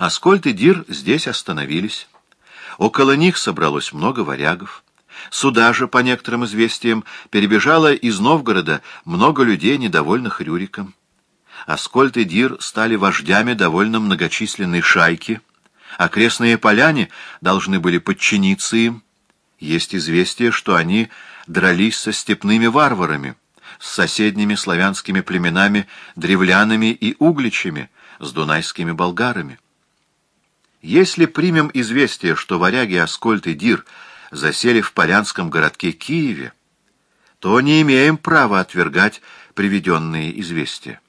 Аскольд и Дир здесь остановились. Около них собралось много варягов. Сюда же, по некоторым известиям, перебежало из Новгорода много людей, недовольных Рюриком. Аскольд и Дир стали вождями довольно многочисленной шайки. Окрестные поляне должны были подчиниться им. Есть известие, что они дрались со степными варварами, с соседними славянскими племенами, древлянами и угличами, с дунайскими болгарами. Если примем известие, что варяги Аскольд и Дир засели в полянском городке Киеве, то не имеем права отвергать приведенные известия.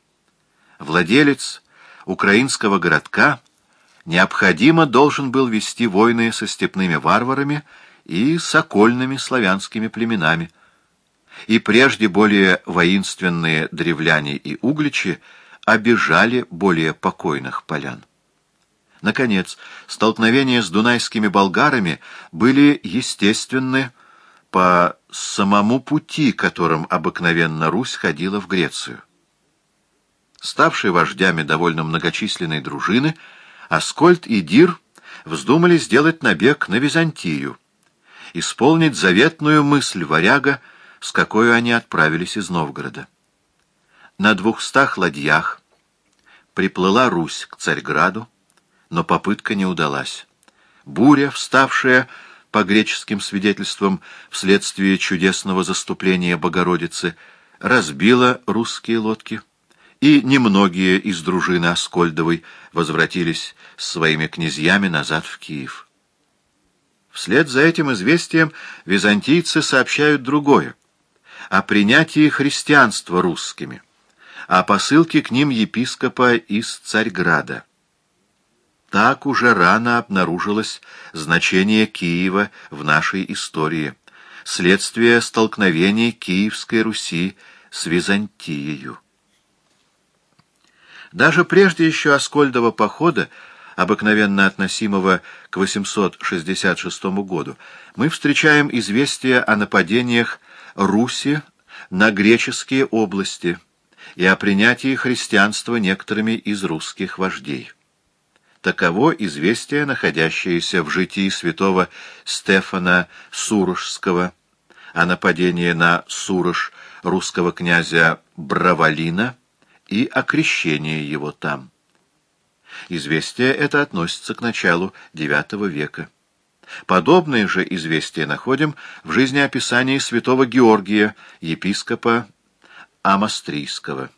Владелец украинского городка необходимо должен был вести войны со степными варварами и с окольными славянскими племенами, и прежде более воинственные древляне и угличи обижали более покойных полян. Наконец, столкновения с дунайскими болгарами были естественны по самому пути, которым обыкновенно Русь ходила в Грецию. Ставшие вождями довольно многочисленной дружины, Аскольд и Дир вздумали сделать набег на Византию, исполнить заветную мысль варяга, с какой они отправились из Новгорода. На двухстах ладьях приплыла Русь к Царьграду, но попытка не удалась. Буря, вставшая, по греческим свидетельствам, вследствие чудесного заступления Богородицы, разбила русские лодки, и немногие из дружины Аскольдовой возвратились с своими князьями назад в Киев. Вслед за этим известием византийцы сообщают другое — о принятии христианства русскими, о посылке к ним епископа из Царьграда. Так уже рано обнаружилось значение Киева в нашей истории, следствие столкновений Киевской Руси с Византией. Даже прежде еще Аскольдова похода, обыкновенно относимого к 866 году, мы встречаем известия о нападениях Руси на греческие области и о принятии христианства некоторыми из русских вождей. Таково известие, находящееся в житии святого Стефана Сурожского о нападении на Сурож русского князя Бравалина и о крещении его там. Известие это относится к началу IX века. Подобные же известия находим в жизнеописании святого Георгия, епископа Амастрийского.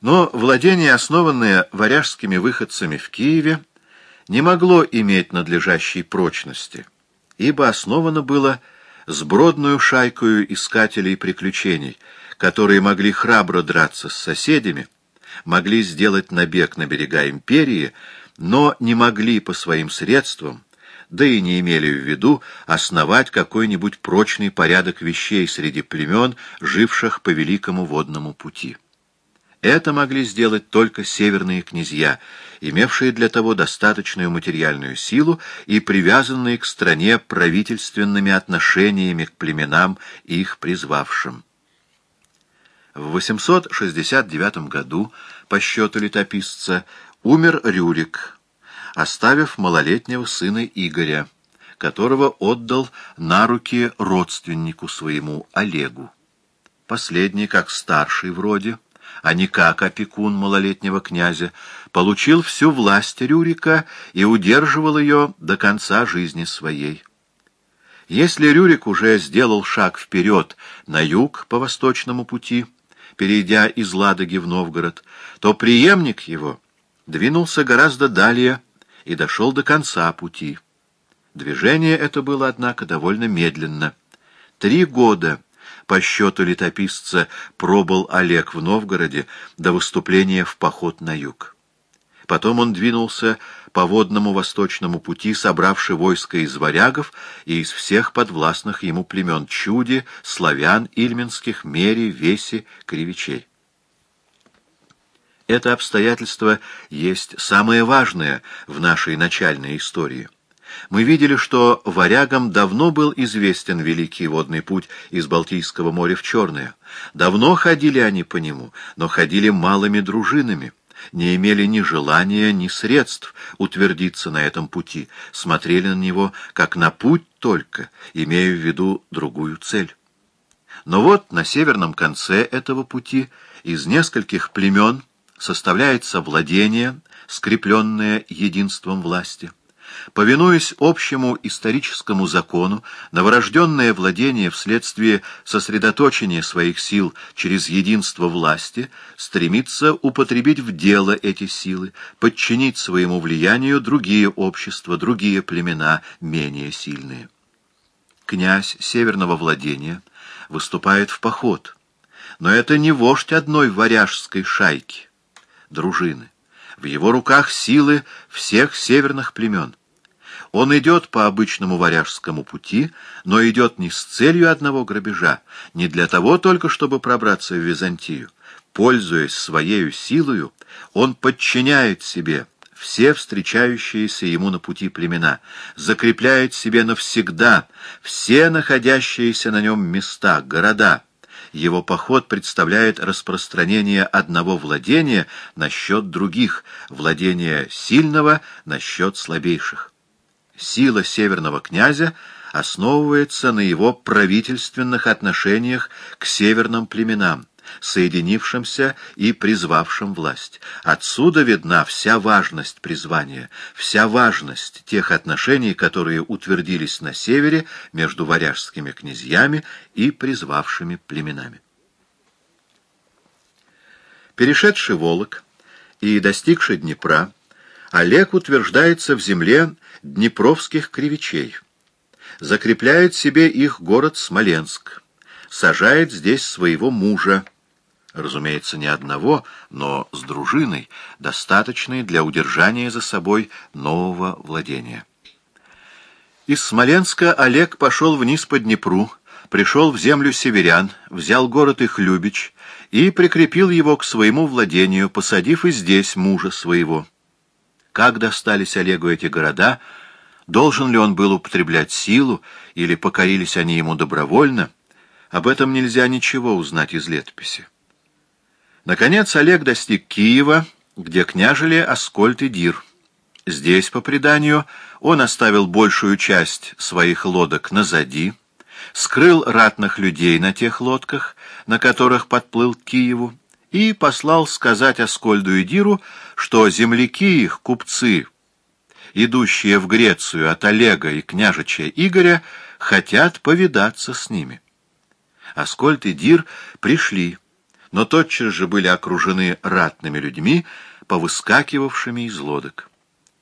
Но владение, основанное варяжскими выходцами в Киеве, не могло иметь надлежащей прочности, ибо основано было сбродную шайкою искателей приключений, которые могли храбро драться с соседями, могли сделать набег на берега империи, но не могли по своим средствам, да и не имели в виду основать какой-нибудь прочный порядок вещей среди племен, живших по великому водному пути. Это могли сделать только северные князья, имевшие для того достаточную материальную силу и привязанные к стране правительственными отношениями к племенам, их призвавшим. В 869 году, по счету летописца, умер Рюрик, оставив малолетнего сына Игоря, которого отдал на руки родственнику своему Олегу. Последний, как старший вроде, а не как опекун малолетнего князя, получил всю власть Рюрика и удерживал ее до конца жизни своей. Если Рюрик уже сделал шаг вперед на юг по восточному пути, перейдя из Ладоги в Новгород, то преемник его двинулся гораздо далее и дошел до конца пути. Движение это было, однако, довольно медленно. Три года по счету летописца, пробыл Олег в Новгороде до выступления в поход на юг. Потом он двинулся по водному восточному пути, собравший войско из варягов и из всех подвластных ему племен Чуди, славян, ильминских, мери, веси, кривичей. Это обстоятельство есть самое важное в нашей начальной истории мы видели, что варягам давно был известен Великий водный путь из Балтийского моря в Черное. Давно ходили они по нему, но ходили малыми дружинами, не имели ни желания, ни средств утвердиться на этом пути, смотрели на него как на путь только, имея в виду другую цель. Но вот на северном конце этого пути из нескольких племен составляется владение, скрепленное единством власти. Повинуясь общему историческому закону, новорожденное владение вследствие сосредоточения своих сил через единство власти стремится употребить в дело эти силы, подчинить своему влиянию другие общества, другие племена, менее сильные. Князь северного владения выступает в поход, но это не вождь одной варяжской шайки, дружины. В его руках силы всех северных племен. Он идет по обычному варяжскому пути, но идет не с целью одного грабежа, не для того только, чтобы пробраться в Византию. Пользуясь своею силою, он подчиняет себе все встречающиеся ему на пути племена, закрепляет себе навсегда все находящиеся на нем места, города, его поход представляет распространение одного владения на счет других, владения сильного на счет слабейших. Сила северного князя основывается на его правительственных отношениях к северным племенам, соединившимся и призвавшим власть. Отсюда видна вся важность призвания, вся важность тех отношений, которые утвердились на севере между варяжскими князьями и призвавшими племенами. Перешедший Волок и достигший Днепра, Олег утверждается в земле днепровских кривичей, закрепляет себе их город Смоленск, сажает здесь своего мужа, разумеется, не одного, но с дружиной, достаточной для удержания за собой нового владения. Из Смоленска Олег пошел вниз по Днепру, пришел в землю северян, взял город их Любич и прикрепил его к своему владению, посадив и здесь мужа своего. Как достались Олегу эти города, должен ли он был употреблять силу, или покорились они ему добровольно, об этом нельзя ничего узнать из летописи. Наконец Олег достиг Киева, где княжили Аскольд и Дир. Здесь, по преданию, он оставил большую часть своих лодок назади, скрыл ратных людей на тех лодках, на которых подплыл к Киеву, и послал сказать Аскольду и Диру, что земляки их, купцы, идущие в Грецию от Олега и княжича Игоря, хотят повидаться с ними. Аскольд и Дир пришли, но тотчас же были окружены ратными людьми, повыскакивавшими из лодок.